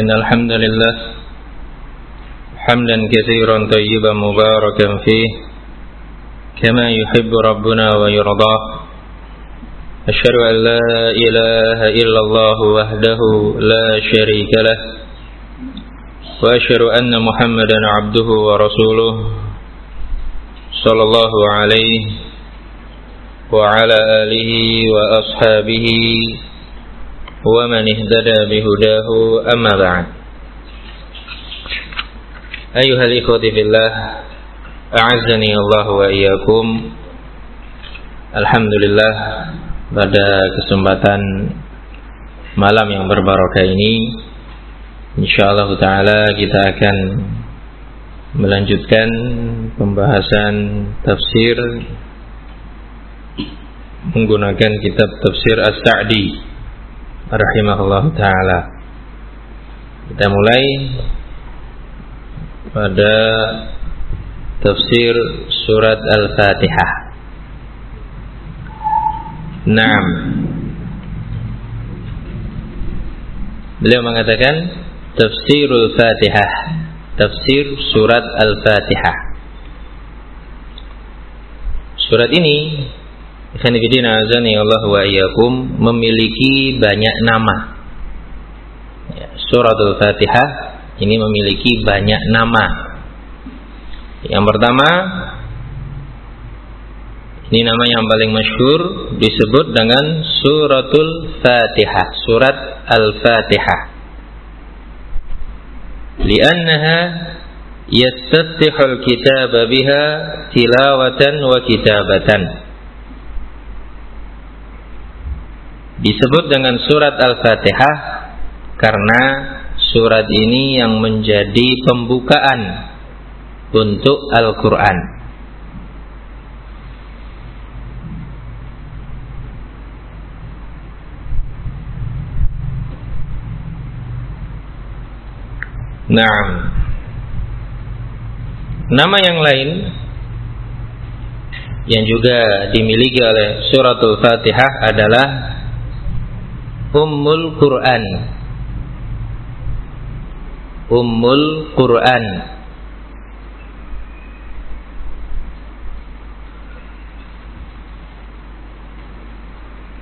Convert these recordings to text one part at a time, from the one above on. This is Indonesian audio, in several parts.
إن الحمد لله حمدا كثيرا طيبا مباركا فيه كما يحب ربنا ويرضاه. أشهد أن لا إله إلا الله وحده لا شريك له وأشهد أن محمدا عبده ورسوله صلى الله عليه وعلى آله وأصحابه ومن اهتدى بهداه أما بعد أيها الإخوة في الله أعزني الله وإياكم Alhamdulillah pada kesempatan malam yang berbarokah ini insyaallah taala kita akan melanjutkan pembahasan tafsir menggunakan kitab tafsir As-Sa'di rahimahullah taala. Kita mulai pada tafsir surat Al-Fatihah. Naam. Beliau mengatakan tafsirul Fatihah, tafsir surat Al-Fatihah. Surat ini Ikhwanifidina azani Allah wa iyyakum memiliki banyak nama. Ya, Suratul Fatihah ini memiliki banyak nama. Yang pertama ini nama yang paling masyhur disebut dengan Suratul Fatihah, surat Al-Fatihah. Li'annaha yastaftihul kitab biha tilawatan wa kitabatan. Disebut dengan surat Al-Fatihah karena surat ini yang menjadi pembukaan untuk Al-Quran. Nah, nama yang lain yang juga dimiliki oleh suratul Fatihah adalah Ummul Quran. Ummul Quran.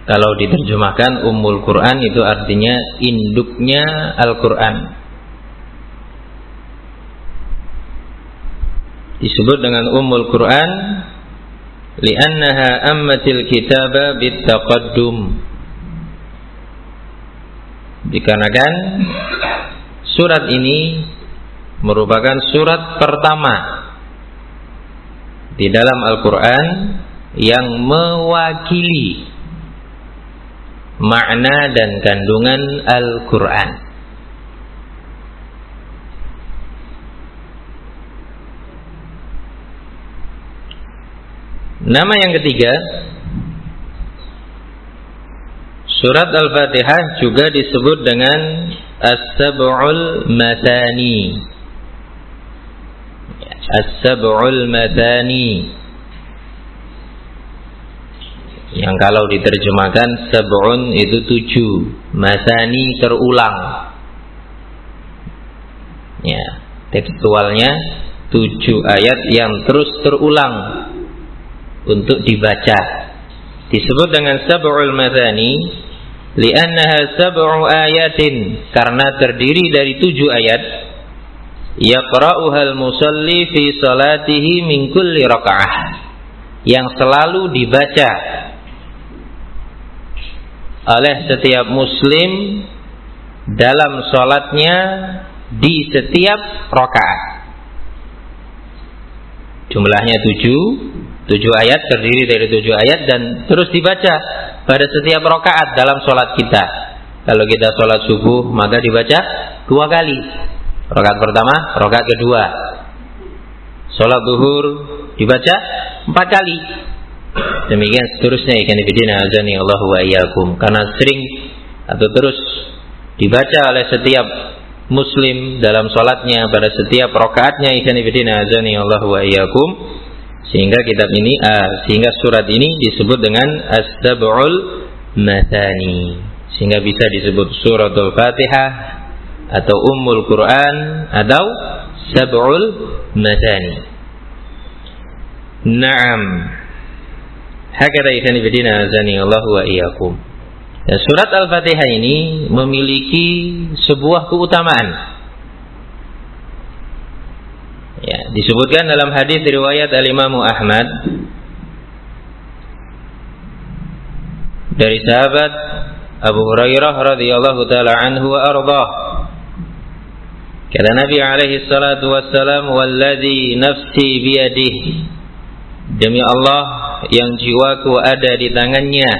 Kalau diterjemahkan Ummul Quran itu artinya induknya Al-Quran. Disebut dengan Ummul Quran Liannaha ammatil kitaba bitaqaddum Dikarenakan surat ini merupakan surat pertama di dalam Al-Quran yang mewakili makna dan kandungan Al-Quran. Nama yang ketiga Surat Al-Fatihah juga disebut dengan As-Sab'ul Matani. As-Sab'ul. Yang kalau diterjemahkan sab'un itu tujuh, matani terulang. Ya, tekstualnya tujuh ayat yang terus terulang untuk dibaca. Disebut dengan sab'ul matani li'annaha sab'u ayatin. Karena terdiri dari tujuh ayat. Yaqra'uhal musalli fi salatihi min kulli raka'ah yang selalu dibaca oleh setiap muslim dalam salatnya di setiap rakaat jumlahnya tujuh. Tujuh ayat terdiri dari tujuh ayat dan terus dibaca pada setiap rakaat dalam sholat kita. Kalau kita sholat subuh maka dibaca dua kali. Rakaat pertama, rakaat kedua. Sholat duhur dibaca empat kali. Demikian seterusnya ikan ibidina azani Allah wa iyyakum karena sering atau terus dibaca oleh setiap muslim dalam sholatnya pada setiap rakaatnya ikan ibidina azani Allah wa iyyakum sehingga kitab ini uh, sehingga surat ini disebut dengan As-Sab'ul sehingga bisa disebut suratul Fatihah atau Ummul Quran atau Sab'ul Madani. Naam. Hakata ikhwan fillah azani Allah wa iyyakum. Dan surat Al-Fatihah ini memiliki sebuah keutamaan. Ya, disebutkan dalam hadis riwayat Al-Imam Ahmad dari sahabat Abu Hurairah radhiyallahu taala anhu wa ardhah. Kata Nabi alaihi salatu wassalam, "Walladzi nafsi biyadihi." Demi Allah yang jiwaku ada di tangannya.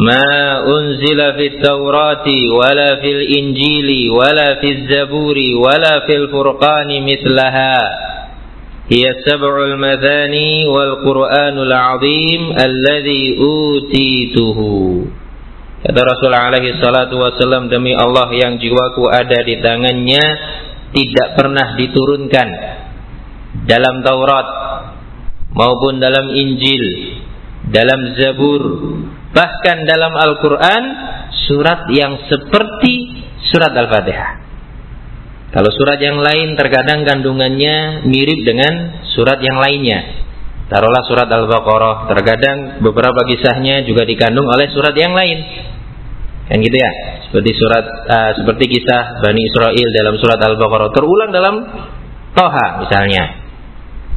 Ma unzila fit Taurati wala fil Injili wala fil Zaburi wala fil Furqani mithlaha. هي السبع المثاني والقرآن العظيم الذي أوتيته Kata Rasul alaihi salatu wasallam demi Allah yang jiwaku ada di tangannya tidak pernah diturunkan dalam Taurat maupun dalam Injil, dalam Zabur, bahkan dalam Al-Qur'an surat yang seperti surat Al-Fatihah. Kalau surat yang lain terkadang kandungannya mirip dengan surat yang lainnya. Taruhlah surat Al-Baqarah, terkadang beberapa kisahnya juga dikandung oleh surat yang lain. Kan gitu ya? Seperti surat uh, seperti kisah Bani Israel dalam surat Al-Baqarah terulang dalam Toha misalnya.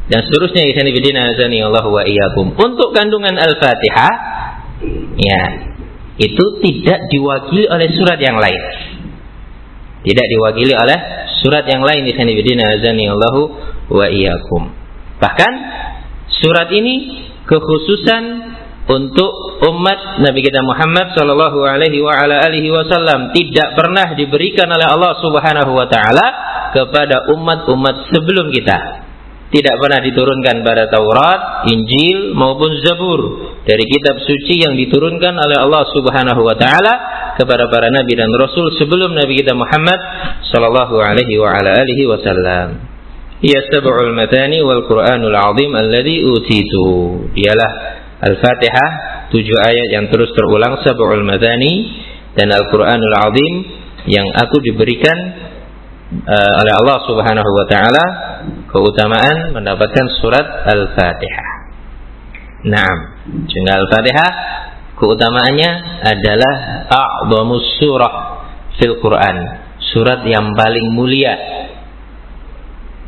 Dan seterusnya Allah wa iyyakum. Untuk kandungan Al-Fatihah ya, itu tidak diwakili oleh surat yang lain. Tidak diwakili oleh surat yang lain Allah wa iyyakum. Bahkan Surat ini kekhususan untuk umat Nabi kita Muhammad sallallahu alaihi wa ala alihi wasallam tidak pernah diberikan oleh Allah Subhanahu wa taala kepada umat-umat sebelum kita. Tidak pernah diturunkan pada Taurat, Injil maupun Zabur dari kitab suci yang diturunkan oleh Allah Subhanahu wa taala kepada para nabi dan rasul sebelum Nabi kita Muhammad sallallahu alaihi wa ala alihi wasallam. Ia sab'ul matani wal Qur'anul azim alladhi utitu. Dialah Al-Fatihah, tujuh ayat yang terus terulang sab'ul matani dan Al-Qur'anul azim yang aku diberikan uh, oleh Allah Subhanahu wa taala keutamaan mendapatkan surat Al-Fatihah. Naam. Sehingga Al-Fatihah keutamaannya adalah a'dhamus surah fil Quran, surat yang paling mulia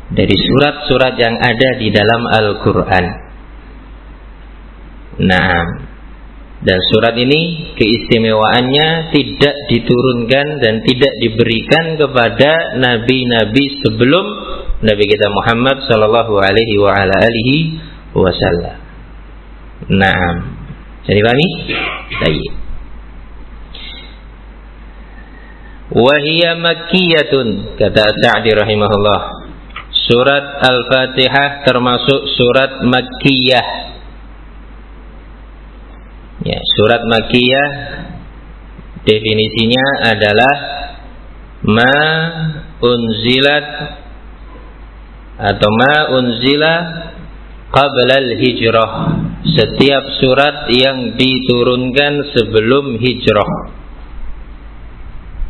dari surat-surat yang ada di dalam Al-Quran. Nah, dan surat ini keistimewaannya tidak diturunkan dan tidak diberikan kepada nabi-nabi sebelum Nabi kita Muhammad Sallallahu Alaihi Wasallam. Nah, jadi pahami? Baik. Wahia makkiyatun kata Sa'di rahimahullah Surat Al-Fatihah termasuk surat Makkiyah. Surat Makkiyah definisinya adalah ma unzilat atau ma unzila qabla al-hijrah. Setiap surat yang diturunkan sebelum hijrah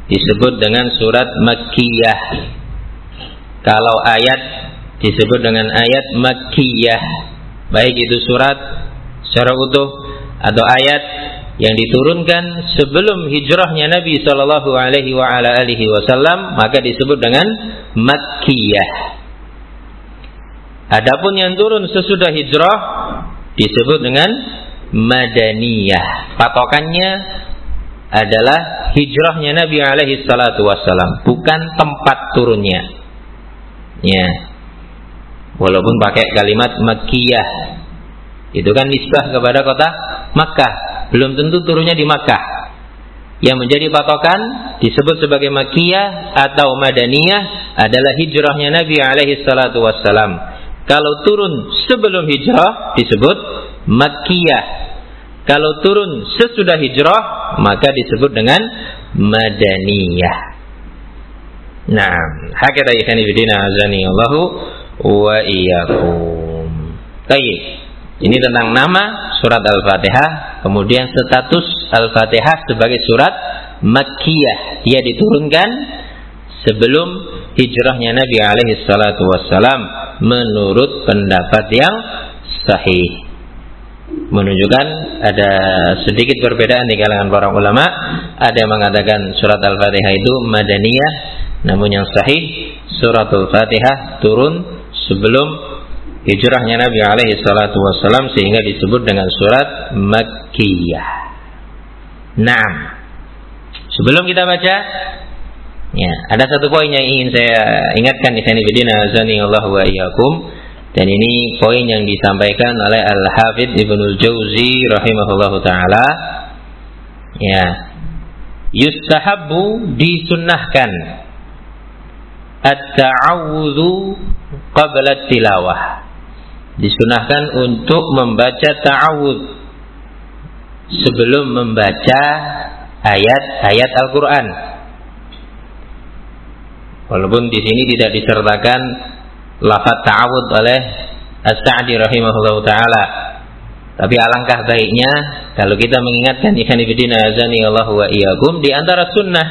disebut dengan surat Makkiyah. Kalau ayat disebut dengan ayat Makkiyah, baik itu surat secara utuh atau ayat yang diturunkan sebelum hijrahnya Nabi Shallallahu Alaihi Wasallam maka disebut dengan Makkiyah. Adapun yang turun sesudah hijrah disebut dengan Madaniyah. Patokannya adalah hijrahnya Nabi alaihi wasallam, bukan tempat turunnya. Ya. Walaupun pakai kalimat Makkiyah. Itu kan nisbah kepada kota Makkah. Belum tentu turunnya di Makkah. Yang menjadi patokan disebut sebagai Makkiyah atau Madaniyah adalah hijrahnya Nabi alaihi salatu wassalam. Kalau turun sebelum hijrah disebut Makkiyah. Kalau turun sesudah hijrah maka disebut dengan Madaniyah. Nah, hakata ikhani bidina azani Allahu wa iyyakum. Baik. Ini tentang nama surat Al-Fatihah, kemudian status Al-Fatihah sebagai surat Makkiyah. Dia diturunkan sebelum hijrahnya Nabi alaihi salatu wassalam menurut pendapat yang sahih. Menunjukkan ada sedikit perbedaan di kalangan para ulama. Ada yang mengatakan surat Al-Fatihah itu madaniyah, namun yang sahih surat Al-Fatihah turun sebelum hijrahnya Nabi alaihi salatu wasallam sehingga disebut dengan surat Makkiyah. Nah, sebelum kita baca, ya ada satu poin yang ingin saya ingatkan di sini bidina azani Allah wa iyyakum dan ini poin yang disampaikan oleh Al Hafidh Ibnu Jauzi rahimahullah taala. Ya, yustahabu disunnahkan at-ta'awudhu qabla tilawah disunahkan untuk membaca ta'awud sebelum membaca ayat-ayat Al-Qur'an. Walaupun di sini tidak disertakan lafaz ta'awud oleh As-Sa'di rahimahullah taala. Tapi alangkah baiknya kalau kita mengingatkan ikhwan fillah azani Allah wa iyyakum di antara sunnah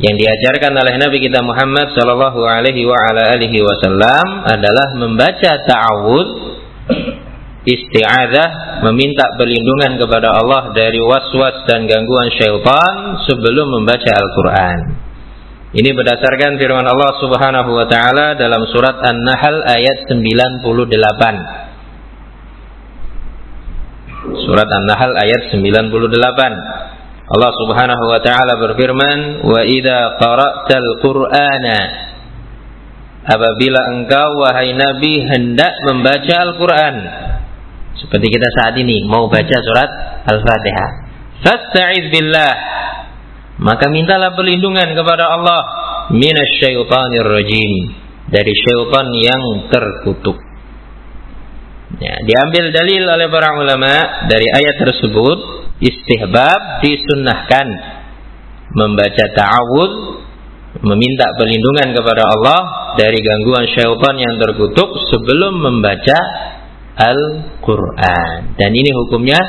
yang diajarkan oleh Nabi kita Muhammad Shallallahu Alaihi Wasallam adalah membaca ta'awud isti'adah meminta perlindungan kepada Allah dari was-was dan gangguan syaitan sebelum membaca Al-Quran. Ini berdasarkan firman Allah Subhanahu wa taala dalam surat An-Nahl ayat 98. Surat An-Nahl ayat 98. Allah Subhanahu wa taala berfirman, "Wa idza qara'tal Qur'ana" Apabila engkau wahai Nabi hendak membaca Al-Qur'an seperti kita saat ini mau baca surat Al-Fatihah. Fasta'iz billah. Maka mintalah perlindungan kepada Allah minasyaitonir rajim dari syaitan yang terkutuk. Ya, diambil dalil oleh para ulama dari ayat tersebut istihbab disunnahkan. Membaca ta'awud meminta perlindungan kepada Allah dari gangguan syaitan yang terkutuk sebelum membaca Al-Quran. Dan ini hukumnya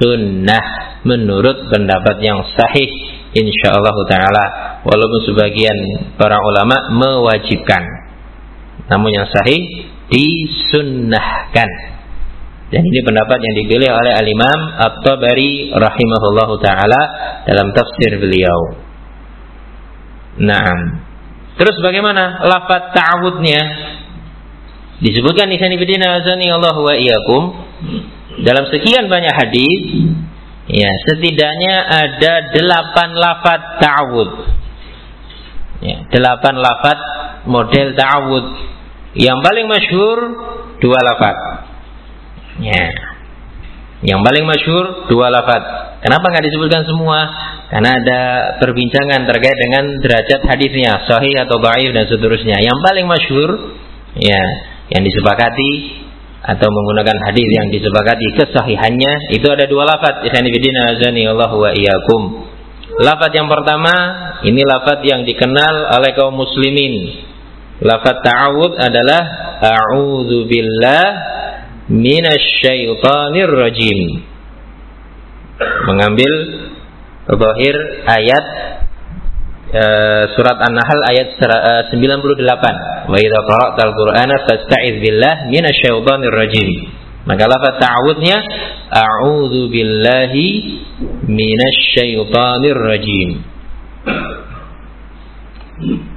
sunnah menurut pendapat yang sahih insyaallah taala. Walaupun sebagian para ulama mewajibkan namun yang sahih disunnahkan dan ini pendapat yang dipilih oleh Al-Imam At-Tabari rahimahullahu taala dalam tafsir beliau. Nah, terus bagaimana lafaz ta'awudnya? Disebutkan di sini bidina azani Allah wa iyyakum dalam sekian banyak hadis ya setidaknya ada delapan lafaz ta'awud. Ya, delapan lafaz model ta'awud. Yang paling masyhur dua lafaz. Ya. Yang paling masyhur dua lafaz. Kenapa nggak disebutkan semua? Karena ada perbincangan terkait dengan derajat hadisnya, sahih atau baik dan seterusnya. Yang paling masyhur ya, yang disepakati atau menggunakan hadis yang disepakati kesahihannya itu ada dua lafaz. Ikhwanifidina Allah wa iyyakum. Lafaz yang pertama ini lafaz yang dikenal oleh kaum muslimin. Lafaz ta'awud adalah a'udzu billah minasyaitonir rajim. Mengambil zahir ayat uh, surat An-Nahl ayat uh, 98. Wa idza qara'tal Qur'ana fasta'iz billah minasyaitonir rajim. Maka lafaz ta'awudnya a'udzu billahi minasyaitonir rajim.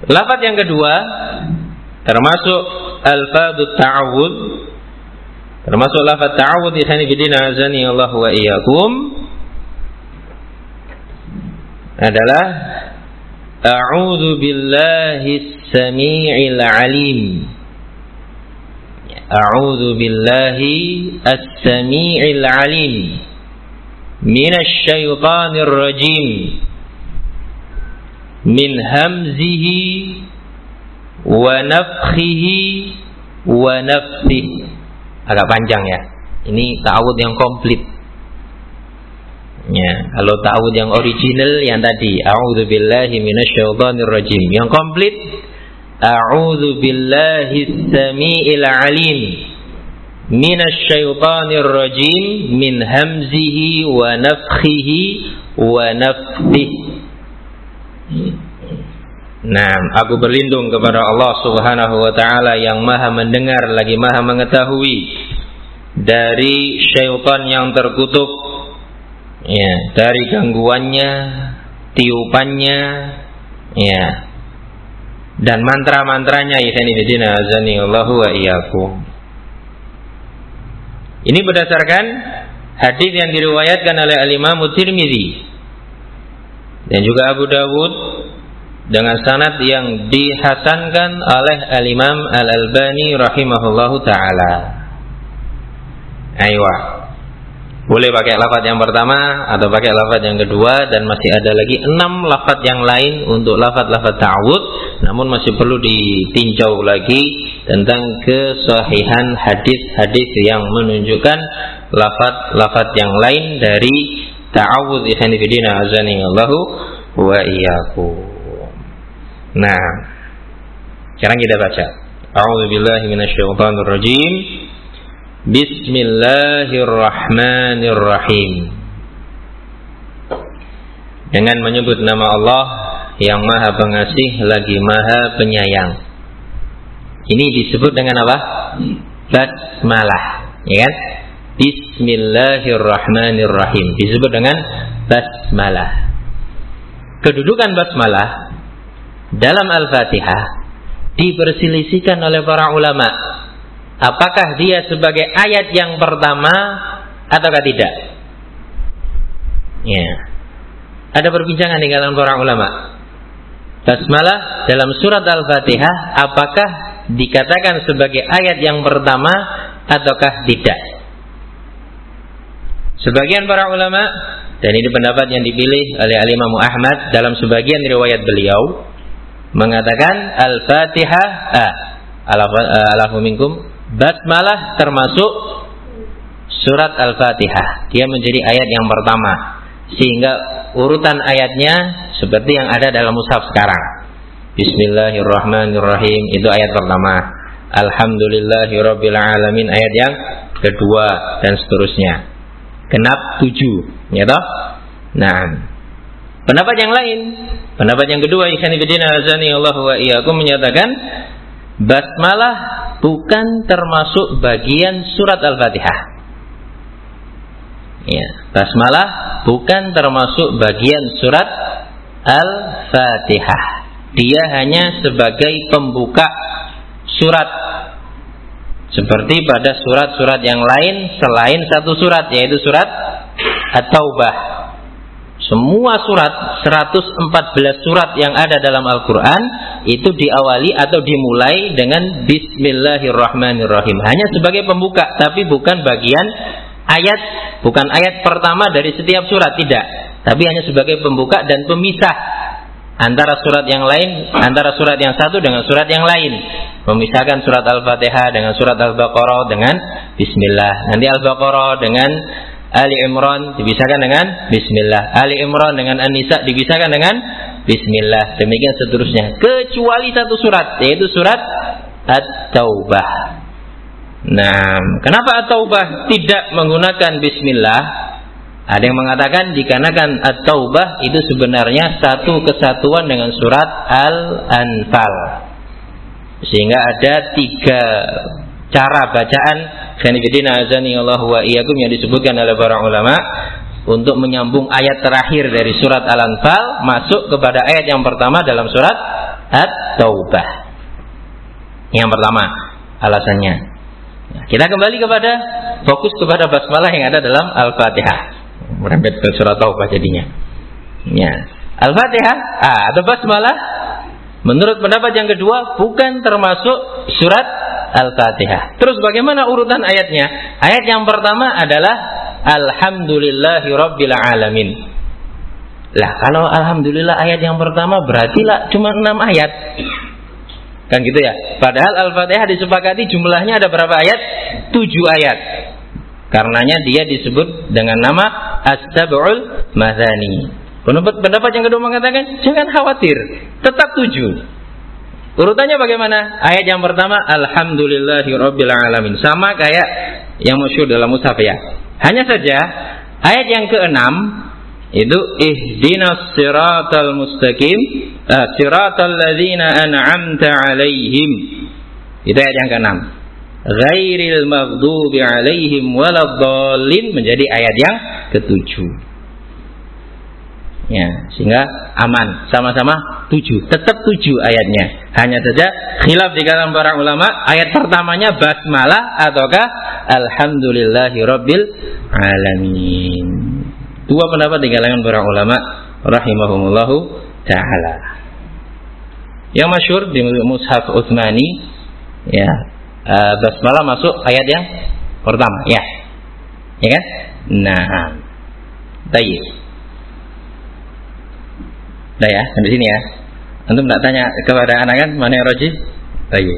Lafaz yang kedua termasuk alfadut ta'awud Termasuk lafaz ta'awud di sini bidina azani Allah wa iyyakum adalah A'udzu billahi as-sami'il 'alim. A'udzu billahi as-sami'il 'alim minasy syaithanir rajim min hamzihi wa nafthihi wa nafthihi agak panjang ya. Ini ta'awud yang komplit. Ya, kalau ta'awud yang original yang tadi, a'udzu billahi minasyaitonir rajim. Yang komplit, a'udzu billahi samiil alim minasyaitonir rajim min hamzihi wa nafthihi wa nafthihi Nah, aku berlindung kepada Allah Subhanahu wa taala yang Maha mendengar lagi Maha mengetahui dari syaitan yang terkutuk ya, dari gangguannya, tiupannya, ya. Dan mantra-mantranya azani Allahu wa iyyakum. Ini berdasarkan hadis yang diriwayatkan oleh Al-Imam Tirmizi dan juga Abu Dawud dengan sanad yang dihasankan oleh Al-Imam Al-Albani rahimahullahu taala. Aywa. Boleh pakai lafaz yang pertama atau pakai lafaz yang kedua dan masih ada lagi enam lafaz yang lain untuk lafaz-lafaz ta'awud namun masih perlu ditinjau lagi tentang kesahihan hadis-hadis yang menunjukkan lafaz-lafaz yang lain dari ta'awud ikhwan fillah azani Allahu wa iyyakum. Nah, sekarang kita baca. A'udzu billahi minasyaitonir rajim. Bismillahirrahmanirrahim. Dengan menyebut nama Allah yang Maha Pengasih lagi Maha Penyayang. Ini disebut dengan apa? Basmalah, ya kan? Bismillahirrahmanirrahim. Disebut dengan basmalah. Kedudukan basmalah dalam Al-Fatihah diperselisihkan oleh para ulama apakah dia sebagai ayat yang pertama ataukah tidak? Ya. Ada perbincangan di kalangan para ulama. Basmalah dalam surat Al-Fatihah apakah dikatakan sebagai ayat yang pertama ataukah tidak? Sebagian para ulama dan ini pendapat yang dipilih oleh Al-Imam Ahmad dalam sebagian riwayat beliau mengatakan Al-Fatihah ah, alafu minkum basmalah termasuk surat Al-Fatihah. Dia menjadi ayat yang pertama sehingga urutan ayatnya seperti yang ada dalam mushaf sekarang. Bismillahirrahmanirrahim itu ayat pertama. Alhamdulillahirabbil alamin ayat yang kedua dan seterusnya. Genap tujuh, ya toh? Nah, Pendapat yang lain, pendapat yang kedua ikhwan fillah azani Allah wa iyyakum menyatakan basmalah bukan termasuk bagian surat Al-Fatihah. Ya, basmalah bukan termasuk bagian surat Al-Fatihah. Dia hanya sebagai pembuka surat seperti pada surat-surat yang lain selain satu surat yaitu surat At-Taubah semua surat 114 surat yang ada dalam Al-Quran itu diawali atau dimulai dengan Bismillahirrahmanirrahim. Hanya sebagai pembuka tapi bukan bagian ayat. Bukan ayat pertama dari setiap surat tidak. Tapi hanya sebagai pembuka dan pemisah antara surat yang lain antara surat yang satu dengan surat yang lain. Memisahkan surat Al-Fatihah dengan surat Al-Baqarah dengan Bismillah. Nanti Al-Baqarah dengan Ali Imran dipisahkan dengan Bismillah. Ali Imran dengan An-Nisa dipisahkan dengan Bismillah. Demikian seterusnya. Kecuali satu surat, yaitu surat At-Taubah. Nah, kenapa At-Taubah tidak menggunakan Bismillah? Ada yang mengatakan dikarenakan At-Taubah itu sebenarnya satu kesatuan dengan surat Al-Anfal. Sehingga ada tiga cara bacaan Khanifidina azani Allah wa iyyakum yang disebutkan oleh para ulama untuk menyambung ayat terakhir dari surat Al-Anfal masuk kepada ayat yang pertama dalam surat At-Taubah. Yang pertama alasannya. Kita kembali kepada fokus kepada basmalah yang ada dalam Al-Fatihah. Merembet ke surat Taubah jadinya. Ya. Al-Fatihah ah, atau basmalah menurut pendapat yang kedua bukan termasuk surat Al-Fatihah. Terus bagaimana urutan ayatnya? Ayat yang pertama adalah Alhamdulillahi Rabbil Alamin. Lah kalau Alhamdulillah ayat yang pertama berarti lah cuma enam ayat. Kan gitu ya. Padahal Al-Fatihah disepakati jumlahnya ada berapa ayat? Tujuh ayat. Karenanya dia disebut dengan nama As-Sab'ul Madani. Pendapat, pendapat yang kedua mengatakan jangan khawatir, tetap tujuh. Urutannya bagaimana? Ayat yang pertama Alhamdulillahirabbil alamin. Sama kayak yang masyhur dalam mushaf ya. Hanya saja ayat yang keenam itu ihdinas siratal mustaqim uh, siratal ladzina an'amta alaihim. Itu ayat yang keenam. Ghairil maghdubi alaihim waladdallin menjadi ayat yang ketujuh. Ya, sehingga aman. Sama-sama tujuh. Tetap tujuh ayatnya. Hanya saja khilaf di kalangan para ulama ayat pertamanya basmalah ataukah alhamdulillahi rabbil alamin. Dua pendapat di kalangan para ulama rahimahumullahu taala. Yang masyur di mushaf Utsmani ya uh, basmalah masuk ayat yang pertama. Ya. Ya kan? Nah. Baik Nah ya, sampai sini ya. Antum tak tanya kepada anak kan mana yang roji? Baik.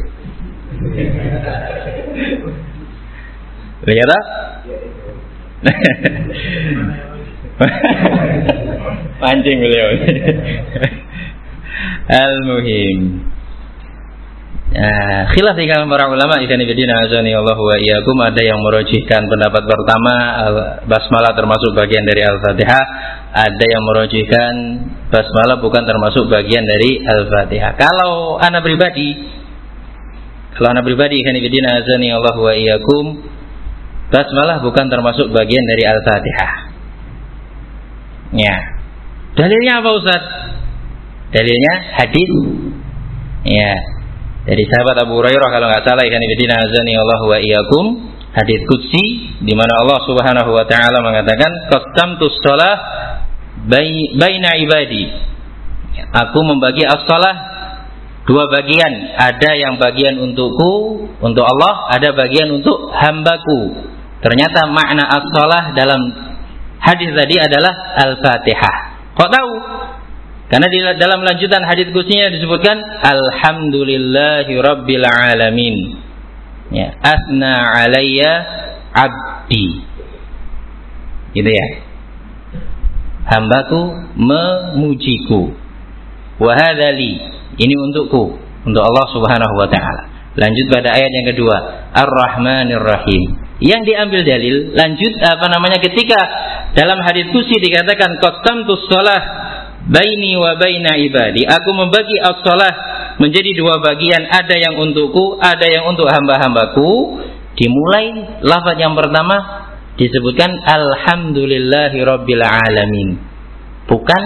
Lihat tak? Pancing beliau. Al-muhim. Uh, khilaf di kalangan para ulama Allah wa iyyakum ada yang merojihkan pendapat pertama basmalah termasuk bagian dari Al-Fatihah, ada yang merojihkan basmalah bukan termasuk bagian dari Al-Fatihah. Kalau anak pribadi kalau anak pribadi Allah wa iyyakum basmalah bukan termasuk bagian dari Al-Fatihah. Ya. Dalilnya apa Ustaz? Dalilnya hadis ya dari sahabat Abu Hurairah kalau nggak salah ikan ibadina azani Allah wa iyyakum. Hadis qudsi di mana Allah Subhanahu wa taala mengatakan qasamtu shalah baina ibadi. Aku membagi as-shalah dua bagian. Ada yang bagian untukku untuk Allah ada bagian untuk hambaku. Ternyata makna as-shalah dalam hadis tadi adalah al-fatihah. Kok tahu karena di dalam lanjutan hadis kusinya disebutkan Alhamdulillahi Rabbil Alamin. Ya, asna alayya abdi. Gitu ya. Hambaku memujiku. Wahadali. Ini untukku, untuk Allah Subhanahu wa taala. Lanjut pada ayat yang kedua, Ar-Rahmanir Rahim. Yang diambil dalil, lanjut apa namanya ketika dalam hadis kusi dikatakan qasamtus shalah baini wa baina ibadi. Aku membagi as-salah menjadi dua bagian, ada yang untukku, ada yang untuk hamba-hambaku. Dimulai lafaz yang pertama disebutkan alhamdulillahi. Bukan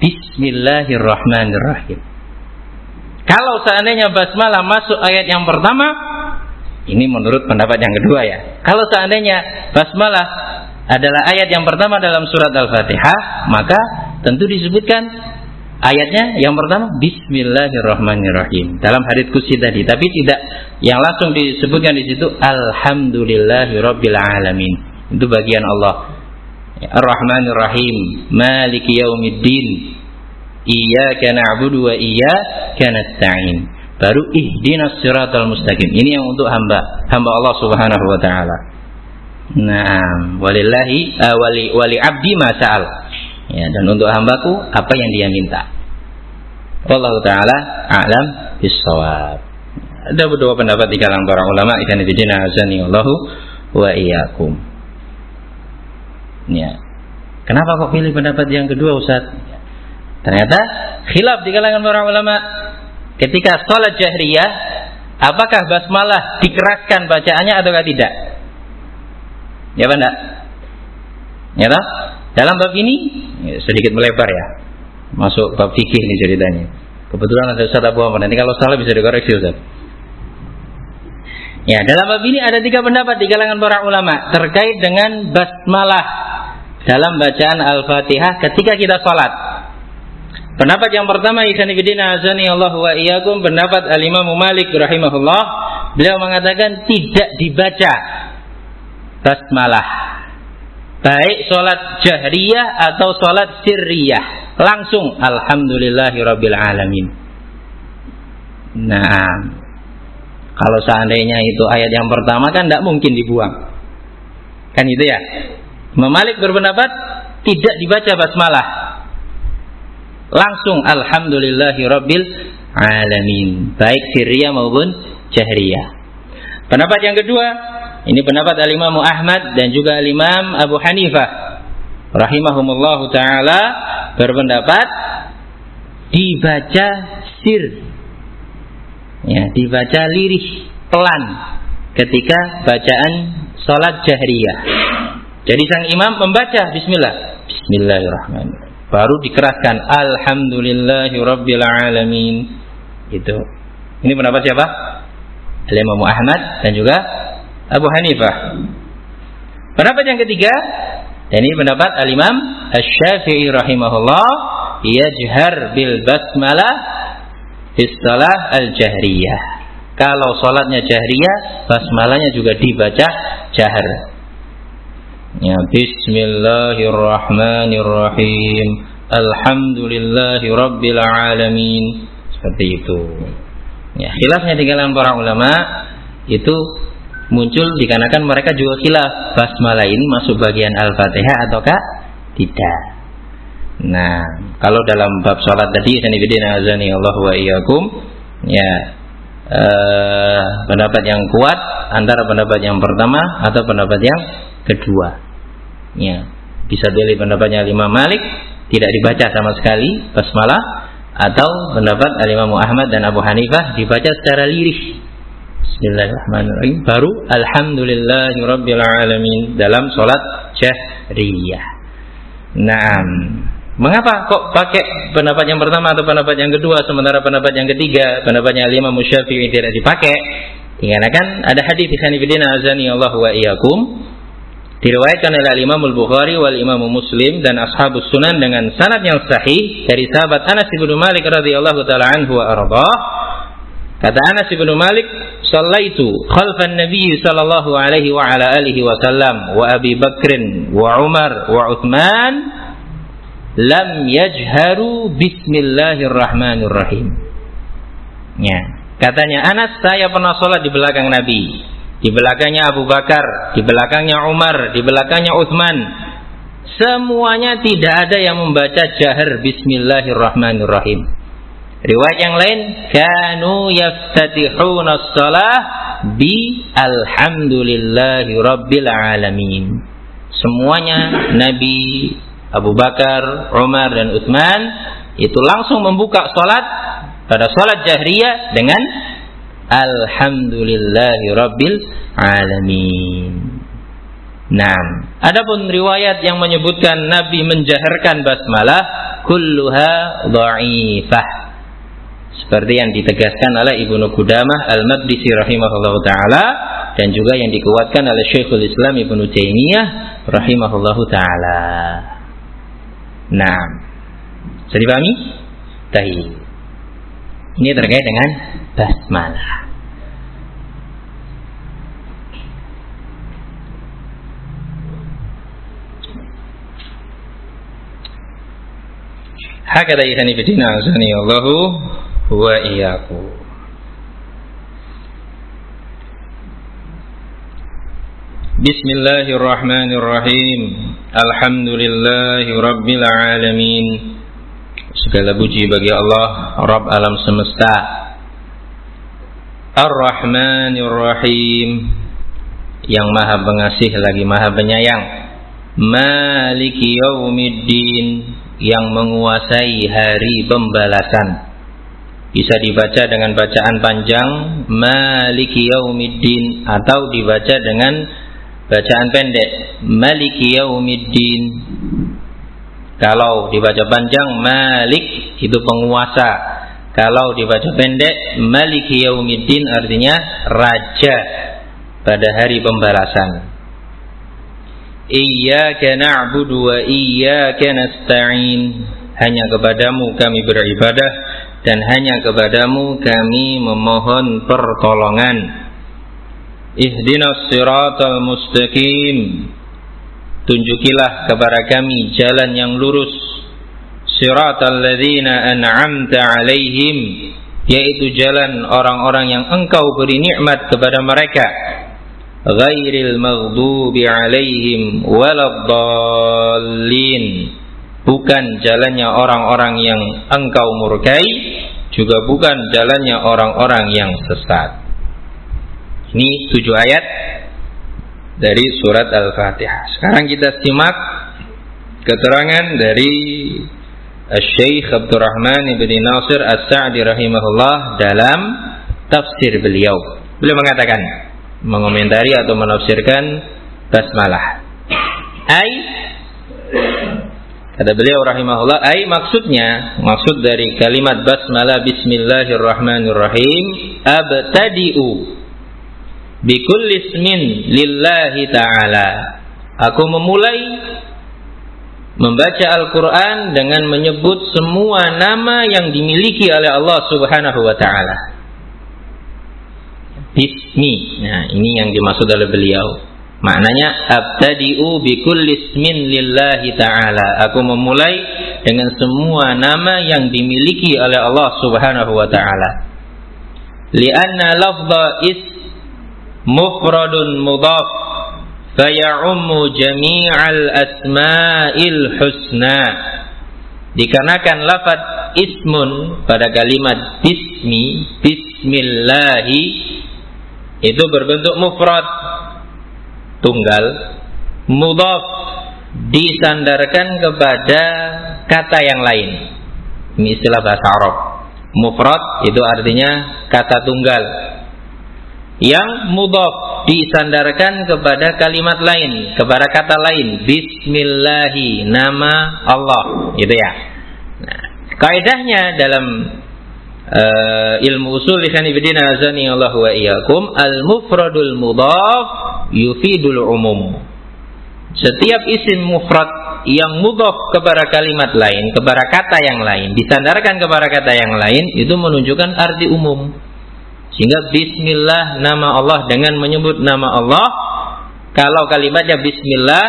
bismillahirrahmanirrahim. Kalau seandainya basmalah masuk ayat yang pertama, ini menurut pendapat yang kedua ya. Kalau seandainya basmalah adalah ayat yang pertama dalam surat Al-Fatihah, maka tentu disebutkan ayatnya yang pertama Bismillahirrahmanirrahim. Dalam hadits kursi tadi tapi tidak yang langsung disebutkan di situ Alhamdulillahirabbil alamin itu bagian Allah. Ar-Rahmanir Maliki Yaumiddin. Iyyaka na'budu wa iyyaka nasta'in. Baru ihdinas siratal mustaqim. Ini yang untuk hamba hamba Allah Subhanahu wa taala. Nah, walillahi uh, wali wali abdi masal ya dan untuk hambaku apa yang dia minta? Allah taala alam bisawab ada beberapa pendapat di kalangan para ulama ikan bidina azani Allahu wa iyyakum. Ya. Kenapa kok pilih pendapat yang kedua Ustaz? Ternyata khilaf di kalangan para ulama. Ketika sholat jahriyah apakah basmalah dikeraskan bacaannya atau tidak? Ya apa ya tak? Dalam bab ini Ya, sedikit melebar ya. Masuk bab fikih ini ceritanya. Kebetulan ada Ustaz Abu Ahmad. Nanti kalau salah bisa dikoreksi Ustaz. Ya, dalam bab ini ada tiga pendapat di kalangan para ulama terkait dengan basmalah dalam bacaan Al-Fatihah ketika kita sholat. Pendapat yang pertama ikhwan fillah azani Allah wa iyyakum pendapat Al-Imam Malik rahimahullah beliau mengatakan tidak dibaca basmalah baik sholat jahriyah atau sholat sirriyah. Langsung alhamdulillahirabbil alamin nah kalau seandainya itu ayat yang pertama kan tidak mungkin dibuang. Kan itu ya? Memalik berpendapat tidak dibaca basmalah. Langsung alhamdulillahirabbil alamin. Baik sirriyah maupun jahriyah. Pendapat yang kedua, ini pendapat Al-Imam Ahmad dan juga Al-Imam Abu Hanifah. Rahimahumullahu taala berpendapat dibaca sir. Ya dibaca lirih pelan ketika bacaan salat jahriyah. Jadi sang imam membaca bismillah. Bismillahirrahmanirrahim. Baru dikeraskan alhamdulillahi rabbil alamin. Itu ini pendapat siapa? Imam Ahmad dan juga Abu Hanifah pendapat yang ketiga dan ini pendapat Al-Imam Asy-Syafi'i rahimahullah yajhar bil basmalah istilah al-jahriyah. Kalau salatnya jahriyah, basmalahnya juga dibaca jahar. Ya, bismillahirrahmanirrahim. Alhamdulillahi rabbil alamin. Seperti itu. Ya, khilafnya di kalangan para ulama itu muncul dikarenakan mereka juga khilaf. Basmalah ini masuk bagian al-fatihah ataukah tidak? Nah kalau dalam bab sholat tadi sanibidina azani Allah wa iyyakum ya eh, pendapat yang kuat antara pendapat yang pertama atau pendapat yang kedua. Ya bisa pilih pendapatnya Imam Malik tidak dibaca sama sekali basmalah atau pendapat Imam Ahmad dan Abu Hanifah dibaca secara lirih Bismillahirrahmanirrahim. Baru Alhamdulillahirabbil alamin dalam sholat jahriyah. Naam. Mengapa kok pakai pendapat yang pertama atau pendapat yang kedua sementara pendapat yang ketiga, pendapatnya lima musyafi'i tidak dipakai? Dikarenakan ada hadis di sanifidina azani Allah wa iyyakum diriwayatkan oleh Imam Al-Bukhari wal Imam Muslim dan ashabus sunan dengan sanad yang sahih dari sahabat Anas bin Malik radhiyallahu taala anhu wa arda Kata Anas bin Malik, "Shallaitu khalfan Nabi sallallahu alaihi wa ala alihi wasallam wa Abi Bakr wa Umar wa Utsman lam yajharu bismillahirrahmanirrahim." Ya, katanya Anas, saya pernah sholat di belakang Nabi. Di belakangnya Abu Bakar, di belakangnya Umar, di belakangnya Utsman. Semuanya tidak ada yang membaca jahar bismillahirrahmanirrahim. Riwayat yang lain, kanu yaftatihuna shalah bi alhamdulillahi rabbil alamin. Semuanya Nabi Abu Bakar, Umar dan Utsman itu langsung membuka salat pada salat jahriyah dengan alhamdulillahi rabbil alamin. Nah, adapun riwayat yang menyebutkan Nabi menjaharkan basmalah kulluha dhaifah seperti yang ditegaskan oleh Ibnu Qudamah Al-Maqdisi rahimahullah taala dan juga yang dikuatkan oleh Syekhul Islam Ibnu Taimiyah rahimahullah taala. Nah, bisa dipahami? Tahi. Ini terkait dengan basmalah. Hakada ihani fitina azani Allahu wa iyyakum Bismillahirrahmanirrahim. Alhamdulillahi Rabbil Alamin. Segala puji bagi Allah Rabb alam semesta. Ar-Rahmanir-Rahim. Yang maha pengasih lagi maha penyayang. Maliki yaumiddin. Yang menguasai hari pembalasan bisa dibaca dengan bacaan panjang Maliki Yaumiddin atau dibaca dengan bacaan pendek Maliki Yaumiddin. Kalau dibaca panjang Malik itu penguasa. Kalau dibaca pendek Maliki Yaumiddin artinya raja pada hari pembalasan. Iyyaka na'budu wa iyyaka nasta'in. Hanya kepadamu kami beribadah dan hanya kepadamu kami memohon pertolongan. Ihdinas siratal mustaqim. Tunjukilah kepada kami jalan yang lurus. Siratal ladzina an'amta alaihim yaitu jalan orang-orang yang engkau beri nikmat kepada mereka. Ghairil maghdubi alaihim waladdallin bukan jalannya orang-orang yang engkau murkai juga bukan jalannya orang-orang yang sesat. Ini tujuh ayat dari surat Al-Fatihah. Sekarang kita simak keterangan dari Syekh Abdurrahman ibn Nasir As-Sa'di rahimahullah dalam tafsir beliau. Beliau mengatakan, mengomentari atau menafsirkan basmalah. Ai Kata beliau rahimahullah, ai maksudnya, maksud dari kalimat basmalah bismillahirrahmanirrahim, abtadi'u bikulli ismin lillahi ta'ala. Aku memulai membaca Al-Quran dengan menyebut semua nama yang dimiliki oleh Allah Subhanahu wa Ta'ala. Bismi, nah ini yang dimaksud oleh beliau. Maknanya abtadi'u bikulli ismin lillahi ta'ala. Aku memulai dengan semua nama yang dimiliki oleh Allah Subhanahu wa taala. Lianna lafdha is mufradun mudhaf faya'ummu jami'al asma'il husna. Dikarenakan lafaz ismun pada kalimat bismi, bismillahi itu berbentuk mufrad tunggal mudhaf disandarkan kepada kata yang lain. Ini istilah bahasa Arab. Mufrad itu artinya kata tunggal. Yang mudhaf disandarkan kepada kalimat lain kepada kata lain. Bismillahi nama Allah. Gitu ya. Nah, kaidahnya dalam uh, ilmu usul ikhwan fillah azani Allah wa iyyakum al mufradul mudhaf yufidul umum setiap isim mufrad yang mudhaf kepada kalimat lain kepada kata yang lain disandarkan kepada kata yang lain itu menunjukkan arti umum sehingga bismillah nama Allah dengan menyebut nama Allah kalau kalimatnya bismillah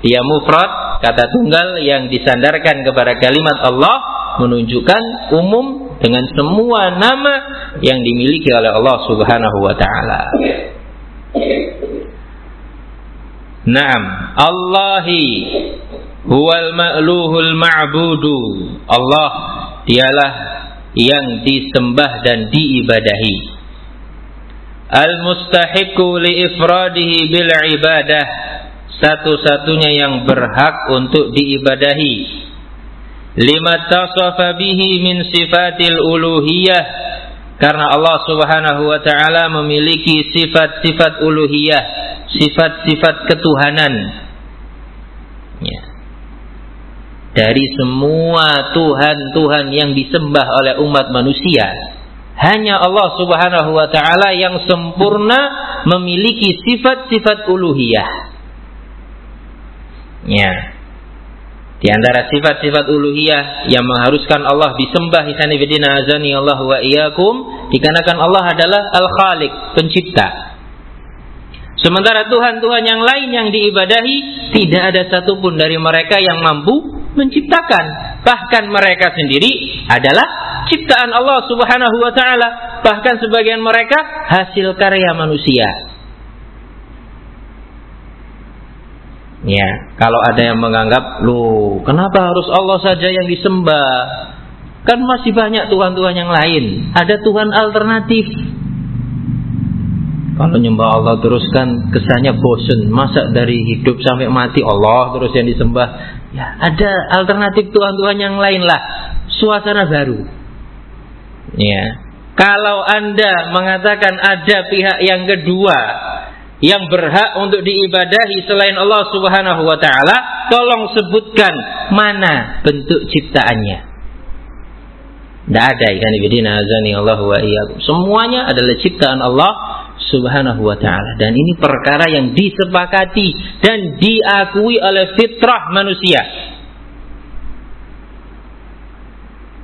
dia mufrad kata tunggal yang disandarkan kepada kalimat Allah menunjukkan umum dengan semua nama yang dimiliki oleh Allah Subhanahu wa taala. Naam, Allahi huwal ma'luhul ma'budu. Allah dialah yang disembah dan diibadahi. Al-mustahiqu li ifradihi bil ibadah. Satu-satunya yang berhak untuk diibadahi lima tasafa bihi min sifatil uluhiyah karena Allah Subhanahu wa taala memiliki sifat-sifat uluhiyah, sifat-sifat ketuhanan. Ya. Dari semua tuhan-tuhan yang disembah oleh umat manusia, hanya Allah Subhanahu wa taala yang sempurna memiliki sifat-sifat uluhiyah. Ya. Di antara sifat-sifat uluhiyah yang mengharuskan Allah disembah hisani bidina azani Allah wa iyyakum dikarenakan Allah adalah Al-Khaliq, pencipta. Sementara Tuhan-Tuhan yang lain yang diibadahi tidak ada satupun dari mereka yang mampu menciptakan. Bahkan mereka sendiri adalah ciptaan Allah Subhanahu wa taala. Bahkan sebagian mereka hasil karya manusia. Ya, kalau ada yang menganggap, lu kenapa harus Allah saja yang disembah? Kan masih banyak Tuhan-Tuhan yang lain. Ada Tuhan alternatif. Kalau nyembah Allah terus kan kesannya bosen. Masa dari hidup sampai mati Allah terus yang disembah. Ya, ada alternatif Tuhan-Tuhan yang lain lah. Suasana baru. Ya. Kalau Anda mengatakan ada pihak yang kedua yang berhak untuk diibadahi selain Allah Subhanahu wa taala, tolong sebutkan mana bentuk ciptaannya. Tidak ada ikan ibadina azani Allah wa iyyakum. Semuanya adalah ciptaan Allah Subhanahu wa taala dan ini perkara yang disepakati dan diakui oleh fitrah manusia.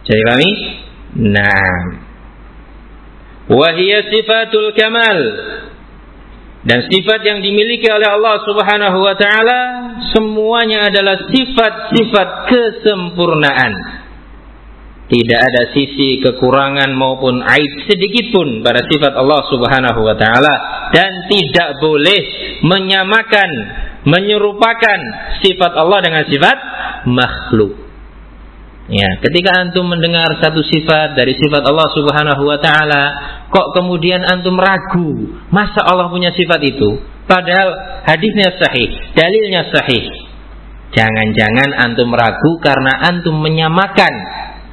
Jadi kami Nah. Wahia sifatul kamal dan sifat yang dimiliki oleh Allah Subhanahu wa taala semuanya adalah sifat-sifat kesempurnaan. Tidak ada sisi kekurangan maupun aib sedikit pun pada sifat Allah Subhanahu wa taala dan tidak boleh menyamakan, menyerupakan sifat Allah dengan sifat makhluk. Ya, ketika antum mendengar satu sifat dari sifat Allah Subhanahu wa taala, kok kemudian antum ragu, masa Allah punya sifat itu? Padahal hadisnya sahih, dalilnya sahih. Jangan-jangan antum ragu karena antum menyamakan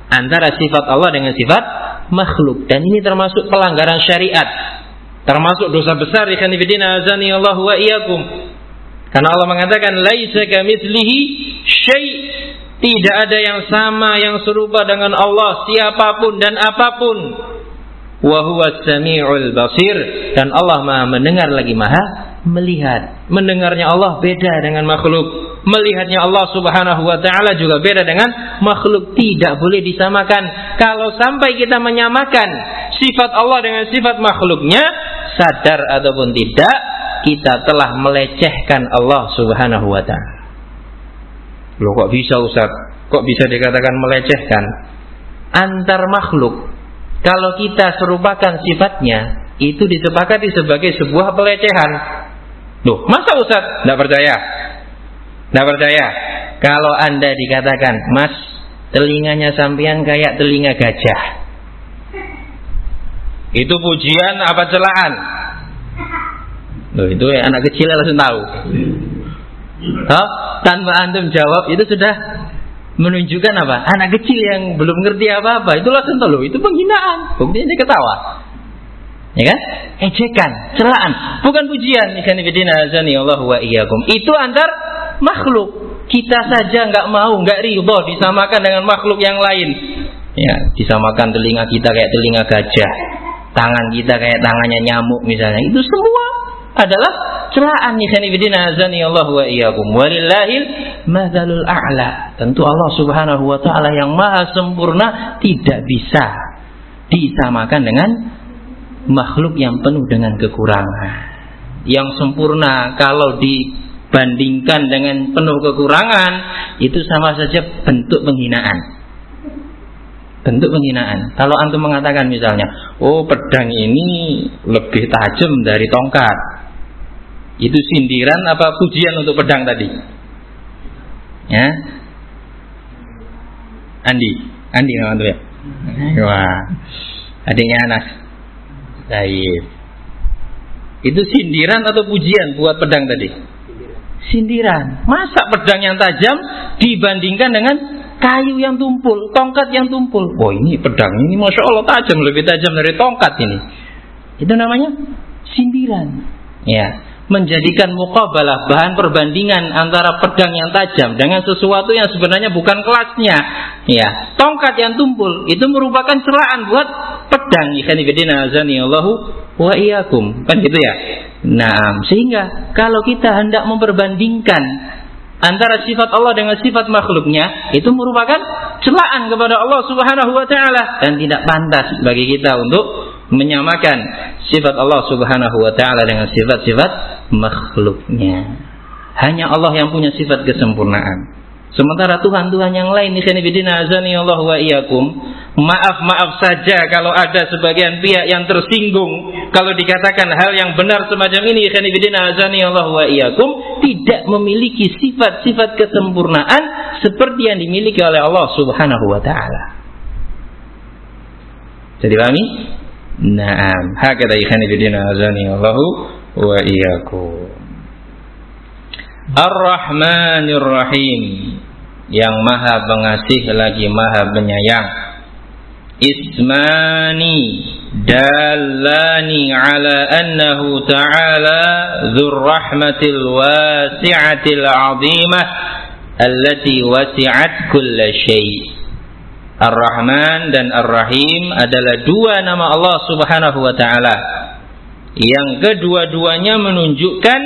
antara sifat Allah dengan sifat makhluk dan ini termasuk pelanggaran syariat. Termasuk dosa besar ikhwan fillah azani Allah wa iyyakum. Karena Allah mengatakan laisa kamitslihi syai' Tidak ada yang sama yang serupa dengan Allah siapa pun dan apa pun. Wa huwa samiul basir dan Allah Maha mendengar lagi Maha melihat. Mendengarnya Allah beda dengan makhluk. Melihatnya Allah Subhanahu wa taala juga beda dengan makhluk. Tidak boleh disamakan. Kalau sampai kita menyamakan sifat Allah dengan sifat makhluknya, sadar ataupun tidak, kita telah melecehkan Allah Subhanahu wa taala. Loh kok bisa Ustaz? Kok bisa dikatakan melecehkan? Antar makhluk kalau kita serupakan sifatnya itu disepakati sebagai sebuah pelecehan. Loh, masa Ustaz? Tidak percaya? Tidak percaya? Kalau Anda dikatakan, Mas, telinganya sampean kayak telinga gajah. Itu pujian apa celaan? Loh, itu ya, anak kecil langsung tahu. Huh? Tanpa antum jawab itu sudah menunjukkan apa? Anak kecil yang belum ngerti apa-apa. Itulah contoh loh, itu penghinaan. Buktinya dia ketawa. Ya kan? Ejekan, celaan, bukan pujian. Azani Allah wa iyyakum. Itu antar makhluk. Kita saja nggak mau, nggak ridho disamakan dengan makhluk yang lain. Ya, disamakan telinga kita kayak telinga gajah, tangan kita kayak tangannya nyamuk misalnya. Itu semua adalah celaan ikhwan azani Allah wa iyyakum walillahil madzalul a'la tentu Allah Subhanahu wa taala yang maha sempurna tidak bisa disamakan dengan makhluk yang penuh dengan kekurangan yang sempurna kalau dibandingkan dengan penuh kekurangan itu sama saja bentuk penghinaan bentuk penghinaan. Kalau antum mengatakan misalnya, oh pedang ini lebih tajam dari tongkat, itu sindiran apa pujian untuk pedang tadi? Ya. Andi, Andi nama tuh ya. Wah, adiknya Anas. Baik. Itu sindiran atau pujian buat pedang tadi? Sindiran. Masa pedang yang tajam dibandingkan dengan kayu yang tumpul, tongkat yang tumpul. Oh ini pedang ini masya Allah tajam, lebih tajam dari tongkat ini. Itu namanya sindiran. Ya menjadikan mukabalah bahan perbandingan antara pedang yang tajam dengan sesuatu yang sebenarnya bukan kelasnya. Ya tongkat yang tumpul itu merupakan celaan buat pedang. Azani Allahu wa iyyakum. Kan gitu ya? Nah sehingga kalau kita hendak memperbandingkan antara sifat Allah dengan sifat makhluknya itu merupakan celaan kepada Allah Subhanahu wa taala dan tidak pantas bagi kita untuk menyamakan sifat Allah Subhanahu wa taala dengan sifat-sifat makhluknya. Hanya Allah yang punya sifat kesempurnaan. Sementara Tuhan-Tuhan yang lain Allah wa iyyakum Maaf-maaf saja kalau ada sebagian pihak yang tersinggung Kalau dikatakan hal yang benar semacam ini Allah wa iyyakum Tidak memiliki sifat-sifat kesempurnaan Seperti yang dimiliki oleh Allah subhanahu wa ta'ala Jadi pahami? Naam, hakata ikhani bidina azani Allahu wa iyyakum. Ar-Rahmanir Rahim yang Maha Pengasih lagi Maha Penyayang. Ismani dalani ala annahu ta'ala dzur rahmatil wasi'atil 'azimah allati wasi'at kulla syai'. Ar-Rahman dan Ar-Rahim adalah dua nama Allah Subhanahu wa taala. Yang kedua-duanya menunjukkan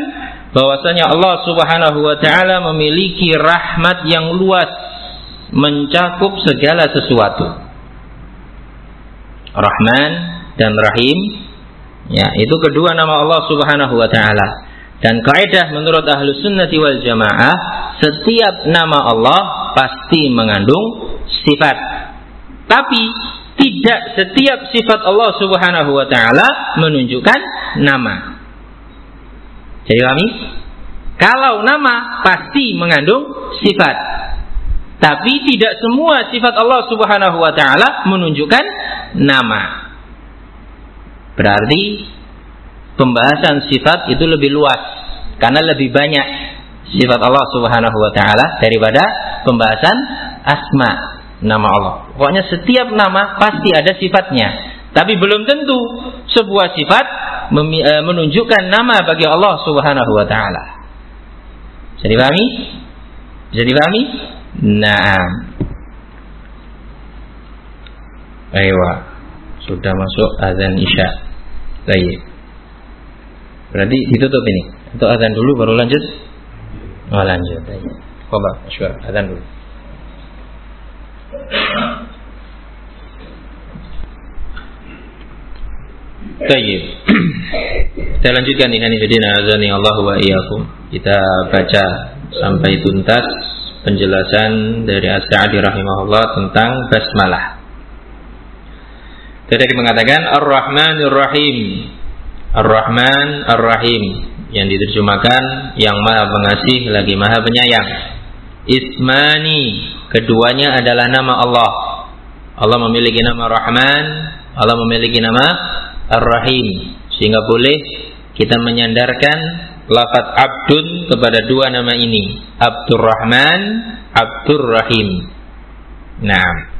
bahwasanya Allah Subhanahu wa taala memiliki rahmat yang luas mencakup segala sesuatu. Rahman dan Rahim ya itu kedua nama Allah Subhanahu wa taala. Dan kaidah menurut ahlu sunnati wal jamaah setiap nama Allah pasti mengandung sifat. Tapi tidak setiap sifat Allah Subhanahu wa taala menunjukkan nama. Jadi kami kalau nama pasti mengandung sifat. Tapi tidak semua sifat Allah Subhanahu wa taala menunjukkan nama. Berarti pembahasan sifat itu lebih luas karena lebih banyak sifat Allah Subhanahu wa taala daripada pembahasan asma nama Allah. Pokoknya setiap nama pasti ada sifatnya. Tapi belum tentu sebuah sifat e, menunjukkan nama bagi Allah Subhanahu wa taala. Bisa dipahami? Bisa dipahami? Nah. Ayo. Sudah masuk azan Isya. Baik. Berarti ditutup ini. Untuk azan dulu baru lanjut. Oh lanjut. Baik. Coba. Azan dulu. Baik. Kita lanjutkan dengan ibadina azani Allah wa iyyakum. Kita baca sampai tuntas penjelasan dari As-Sa'di rahimahullah tentang basmalah. Tadi mengatakan Ar-Rahmanir Rahim. Ar-Rahman Ar-Rahim yang diterjemahkan yang Maha Pengasih lagi Maha Penyayang. Ismani. Keduanya adalah nama Allah. Allah memiliki nama Rahman, Allah memiliki nama Ar-Rahim. Sehingga boleh kita menyandarkan lafaz abdun kepada dua nama ini. Abdurrahman Abdurrahim. Nah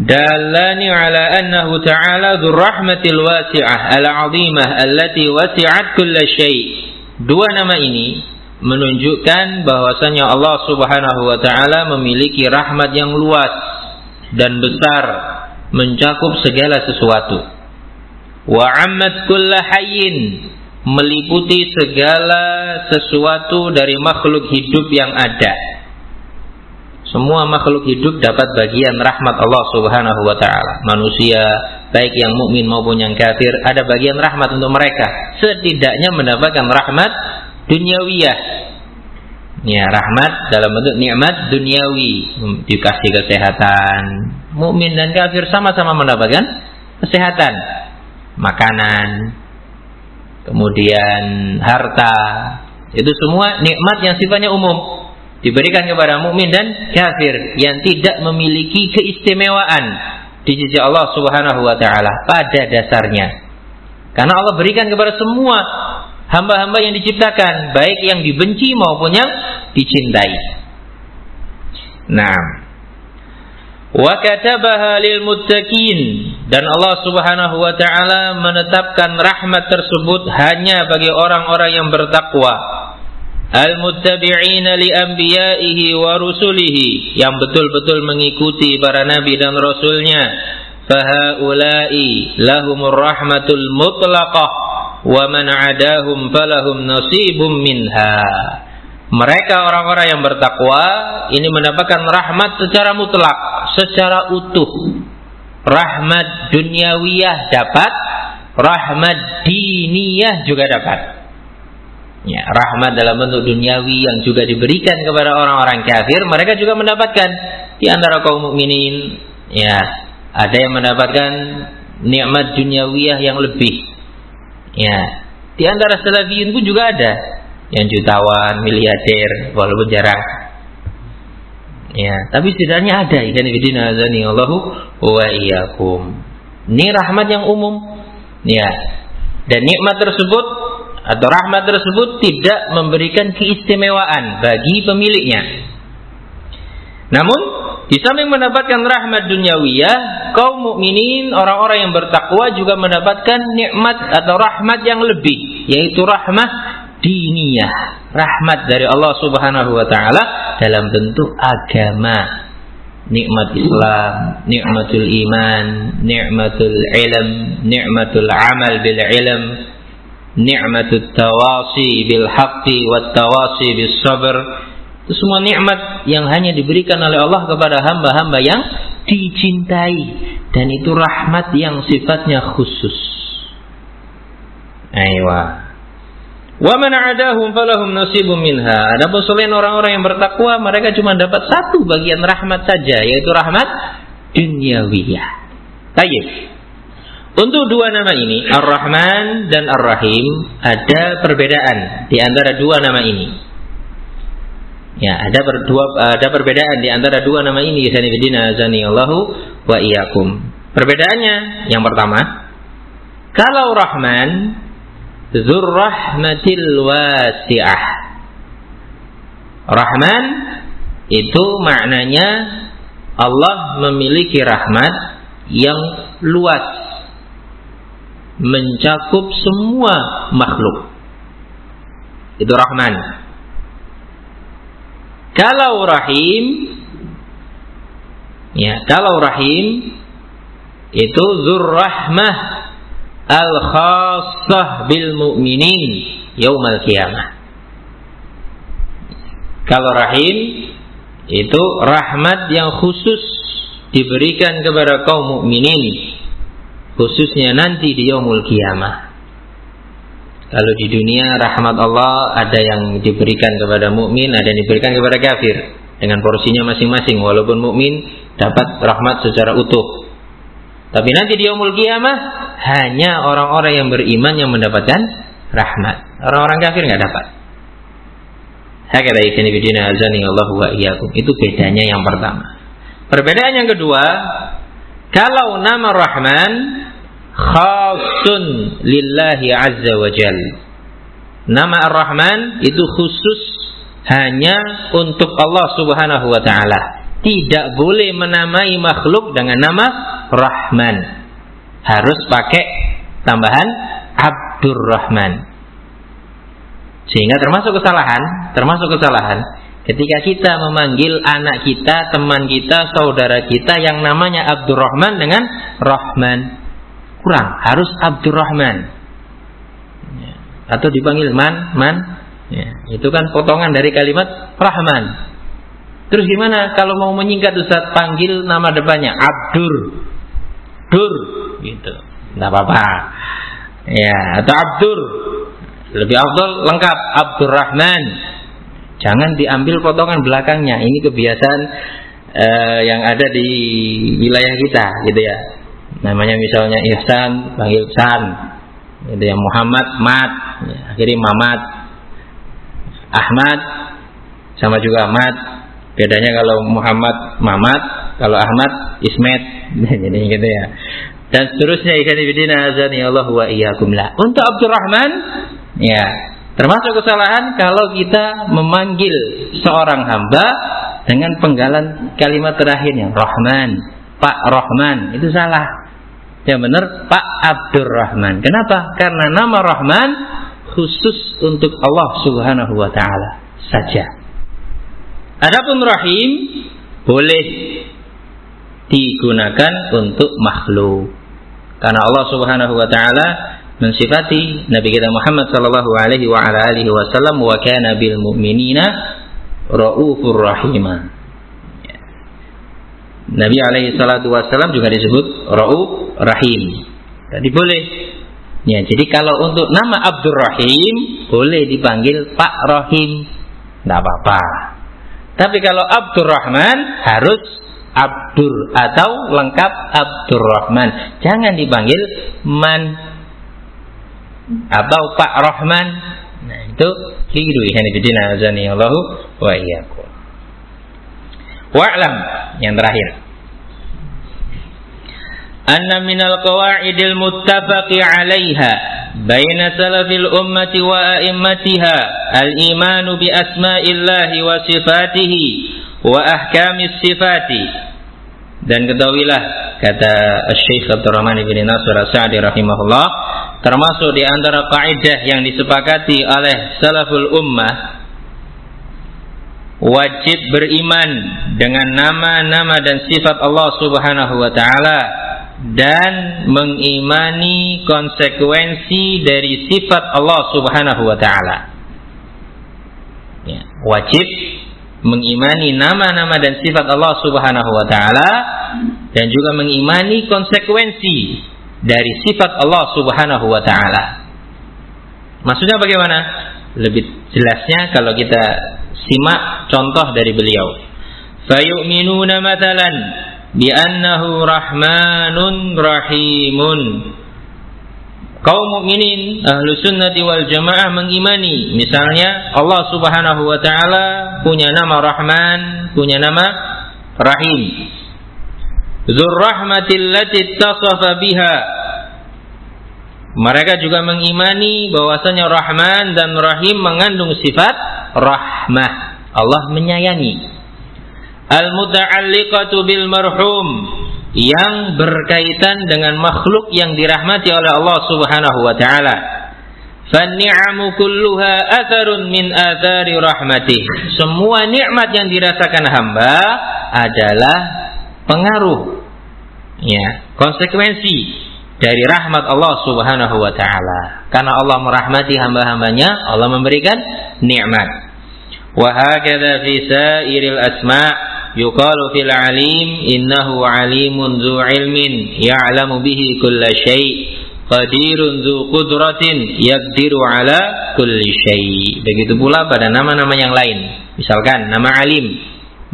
dalani ala annahu ta'ala dzur rahmatil wasi'ah al-'azimah allati wasi'at kulla syai' dua nama ini menunjukkan bahwasanya Allah Subhanahu wa taala memiliki rahmat yang luas dan besar mencakup segala sesuatu. Wa ammat meliputi segala sesuatu dari makhluk hidup yang ada. Semua makhluk hidup dapat bagian rahmat Allah Subhanahu wa taala. Manusia baik yang mukmin maupun yang kafir ada bagian rahmat untuk mereka. Setidaknya mendapatkan rahmat duniawiyah. Ya, rahmat dalam bentuk nikmat duniawi, dikasih kesehatan. Mukmin dan kafir sama-sama mendapatkan kesehatan, makanan, kemudian harta. Itu semua nikmat yang sifatnya umum diberikan kepada mukmin dan kafir yang tidak memiliki keistimewaan di sisi Allah Subhanahu wa taala pada dasarnya. Karena Allah berikan kepada semua hamba-hamba yang diciptakan, baik yang dibenci maupun yang dicintai. Nah, wa katabaha lil muttaqin. Dan Allah Subhanahu wa taala menetapkan rahmat tersebut hanya bagi orang-orang yang bertakwa. Al-muttabi'ina li anbiya'ihi wa rusulihi. Yang betul-betul mengikuti para nabi dan rasulnya. Fahaula'i lahumur rahmatul mutlaqah wa man adahum falahum nasibum minha. Mereka orang-orang yang bertakwa ini mendapatkan rahmat secara mutlak, secara utuh. Rahmat duniawiyah dapat, rahmat diniyah juga dapat. Ya, rahmat dalam bentuk duniawi yang juga diberikan kepada orang-orang kafir, mereka juga mendapatkan di antara kaum mukminin. Ya, ada yang mendapatkan nikmat duniawiyah yang lebih Ya, di antara salafiyun pun juga ada yang jutawan, miliarder, walaupun jarang. Ya, tapi setidaknya ada ikan bidina azani Allahu wa iyyakum. Ini rahmat yang umum. Ya. Dan nikmat tersebut atau rahmat tersebut tidak memberikan keistimewaan bagi pemiliknya. Namun di samping mendapatkan rahmat duniawiyah, kaum mukminin orang-orang yang bertakwa juga mendapatkan nikmat atau rahmat yang lebih, yaitu rahmat diniyah, rahmat dari Allah Subhanahu wa taala dalam bentuk agama. Nikmat Islam, nikmatul iman, nikmatul ilm, nikmatul amal bil ilm, nikmatul tawasi bil haqqi wat tawasi bis sabr itu semua nikmat yang hanya diberikan oleh Allah kepada hamba-hamba yang dicintai dan itu rahmat yang sifatnya khusus. Aywa. Wa man adahum falahum nasibum minha. Adapun selain orang-orang yang bertakwa, mereka cuma dapat satu bagian rahmat saja, yaitu rahmat dunyawiyah. Baik. Untuk dua nama ini, Ar-Rahman dan Ar-Rahim, ada perbedaan di antara dua nama ini. Ya, ada berdua ada perbedaan di antara dua nama ini Sanibidina azani Allahu wa iyyakum. Perbedaannya yang pertama, kalau Rahman Zurrahmatil wasi'ah. Rahman itu maknanya Allah memiliki rahmat yang luas mencakup semua makhluk. Itu Rahman. Kalau Rahim ya, kalau Rahim itu Zurrahmah al-khassah bil mu'minin yaumal qiyamah. Kalau Rahim itu rahmat yang khusus diberikan kepada kaum mukminin khususnya nanti di yaumul kiamah. Kalau di dunia rahmat Allah ada yang diberikan kepada mukmin, ada yang diberikan kepada kafir dengan porsinya masing-masing walaupun mukmin dapat rahmat secara utuh. Tapi nanti di yaumul kiamah hanya orang-orang yang beriman yang mendapatkan rahmat. Orang-orang kafir nggak dapat. Azani Allah. Itu bedanya yang pertama. Perbedaan yang kedua, kalau nama Rahman khasun lillahi azza wa jal. Nama Ar-Rahman itu khusus hanya untuk Allah Subhanahu wa taala. Tidak boleh menamai makhluk dengan nama Rahman. Harus pakai tambahan Abdurrahman. Sehingga termasuk kesalahan, termasuk kesalahan ketika kita memanggil anak kita, teman kita, saudara kita yang namanya Abdurrahman dengan Rahman kurang. Harus Abdurrahman. Ya. atau dipanggil man man. Ya. itu kan potongan dari kalimat Rahman. Terus gimana kalau mau menyingkat Ustaz? Panggil nama depannya. Abdur. Dur. Gitu. Nggak apa-apa. Ya atau Abdur. Lebih afdol lengkap. Abdurrahman. Jangan diambil potongan belakangnya. Ini kebiasaan uh, yang ada di wilayah kita gitu ya namanya misalnya Ihsan panggil San. Itu yang Muhammad Mat. Ya, akhirnya Mamat. Ahmad sama juga Mat. Bedanya kalau Muhammad Mamat. Kalau Ahmad Ismet. Jadi gitu ya. Dan seterusnya ikan ibidina azani Allah wa iyyakum la untuk Abdurrahman ya termasuk kesalahan kalau kita memanggil seorang hamba dengan penggalan kalimat terakhirnya Rahman. Pak Rahman. Itu salah yang benar Pak Abdurrahman. Kenapa? Karena nama Rahman khusus untuk Allah Subhanahu wa taala saja. Adapun Rahim boleh digunakan untuk makhluk. Karena Allah Subhanahu wa taala mensifati Nabi kita Muhammad sallallahu alaihi wa alihi wasallam wa kana bil mu'minina raufur rahimah. Nabi alaihi salatu wasallam juga disebut Ra'uf Rahim. Jadi boleh. Ya, jadi kalau untuk nama Abdur Rahim boleh dipanggil Pak Rahim. Tidak apa-apa. Tapi kalau Abdur Rahman harus Abdur atau lengkap Abdur Rahman. Jangan dipanggil Man atau Pak Rahman. Nah, itu keliru ya azani Allahu wa iyyakum. Wa'lam yang terakhir. Anna minal qawaidil muttafaqi 'alaiha baina salafil ummati wa a'immatiha al-imanu bi asma'illahi wa sifatihi wa ahkamis sifati dan ketahuilah kata Syekh Abdurrahman bin Nasir As-Sa'di rahimahullah termasuk di antara kaidah yang disepakati oleh salaful ummah wajib beriman dengan nama-nama dan sifat Allah Subhanahu wa taala dan mengimani konsekuensi dari sifat Allah Subhanahu wa taala. Ya, wajib mengimani nama-nama dan sifat Allah Subhanahu wa taala dan juga mengimani konsekuensi dari sifat Allah Subhanahu wa taala. Maksudnya bagaimana? Lebih jelasnya kalau kita Simak contoh dari beliau. Fayu'minuna matalan bi'annahu rahmanun rahimun. Kaum mukminin ahlu sunnati wal jamaah mengimani misalnya Allah subhanahu wa ta'ala punya nama Rahman, punya nama Rahim. Dzur rahmatil lati tasafa biha. Mereka juga mengimani bahwasanya Rahman dan Rahim mengandung sifat rahmah. Allah menyayangi. Al-muta'alliqatu bil marhum yang berkaitan dengan makhluk yang dirahmati oleh Allah Subhanahu wa taala. Fanni'amu kulluha atharun min athari rahmatih. Semua nikmat yang dirasakan hamba adalah pengaruh ya, konsekuensi dari rahmat Allah Subhanahu wa taala. Karena Allah merahmati hamba-hambanya, Allah memberikan nikmat. Wa hakadha fi sairil asma' yuqalu fil alim innahu alimun dzu ilmin ya'lamu bihi kulla syai' qadirun dzu qudratin yaqdiru ala kulli syai. Begitu pula pada nama-nama yang lain. Misalkan nama alim,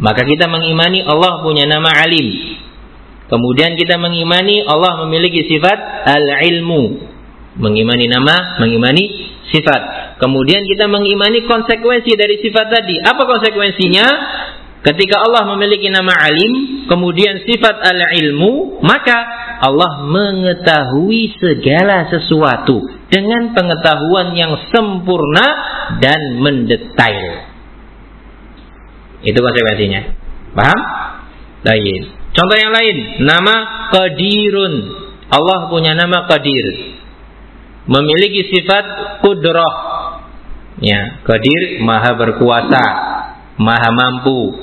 maka kita mengimani Allah punya nama alim. Kemudian kita mengimani Allah memiliki sifat al-ilmu. Mengimani nama, mengimani sifat. Kemudian kita mengimani konsekuensi dari sifat tadi. Apa konsekuensinya? Ketika Allah memiliki nama alim, kemudian sifat al-ilmu, maka Allah mengetahui segala sesuatu dengan pengetahuan yang sempurna dan mendetail. Itu konsekuensinya. Paham? Baik. Contoh yang lain, nama Qadirun. Allah punya nama Qadir. Memiliki sifat kudrah. Ya, Qadir maha berkuasa, maha mampu,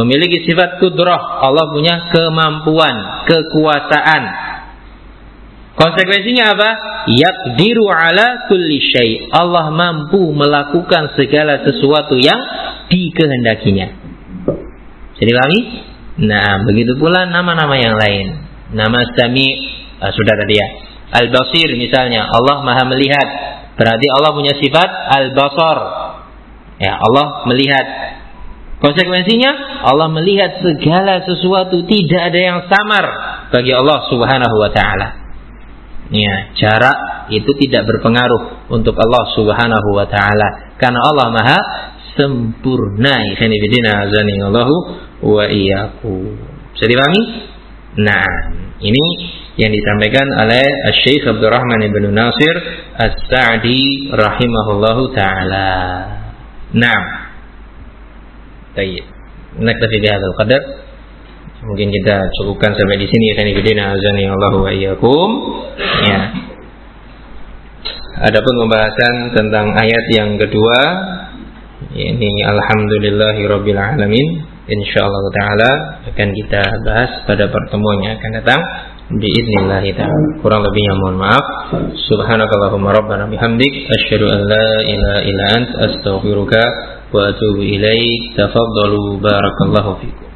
memiliki sifat kudrah. Allah punya kemampuan, kekuasaan. Konsekuensinya apa? Yakdiru ala kulli syai. Allah mampu melakukan segala sesuatu yang dikehendakinya. Jadi pahami? Nah, begitu pula nama-nama yang lain. Nama Sami uh, sudah tadi ya. Al-Basir misalnya, Allah Maha melihat. Berarti Allah punya sifat Al-Basar. Ya, Allah melihat Konsekuensinya Allah melihat segala sesuatu tidak ada yang samar bagi Allah Subhanahu wa taala. Ya, jarak itu tidak berpengaruh untuk Allah Subhanahu wa taala karena Allah Maha sempurna. Allahu wa iyyaku. Bisa dipahami? Nah, ini yang disampaikan oleh Syekh Abdurrahman bin Nasir As-Sa'di rahimahullahu taala. Nah, Tayyib. Naktafi bihadzal qadar. Mungkin kita cukupkan sampai di sini ya fillah azani Allah wa iyyakum. Ya. Adapun pembahasan tentang ayat yang kedua ini alhamdulillahi rabbil alamin. Insyaallah taala akan kita bahas pada pertemuan yang akan datang. Biiznillah taala. Kurang lebihnya mohon maaf. Subhanakallahumma rabbana bihamdik. Asyhadu an la ilaha illa ant. Astaghfiruka wa atubu ilaik. Tafaddalu barakallahu fikum.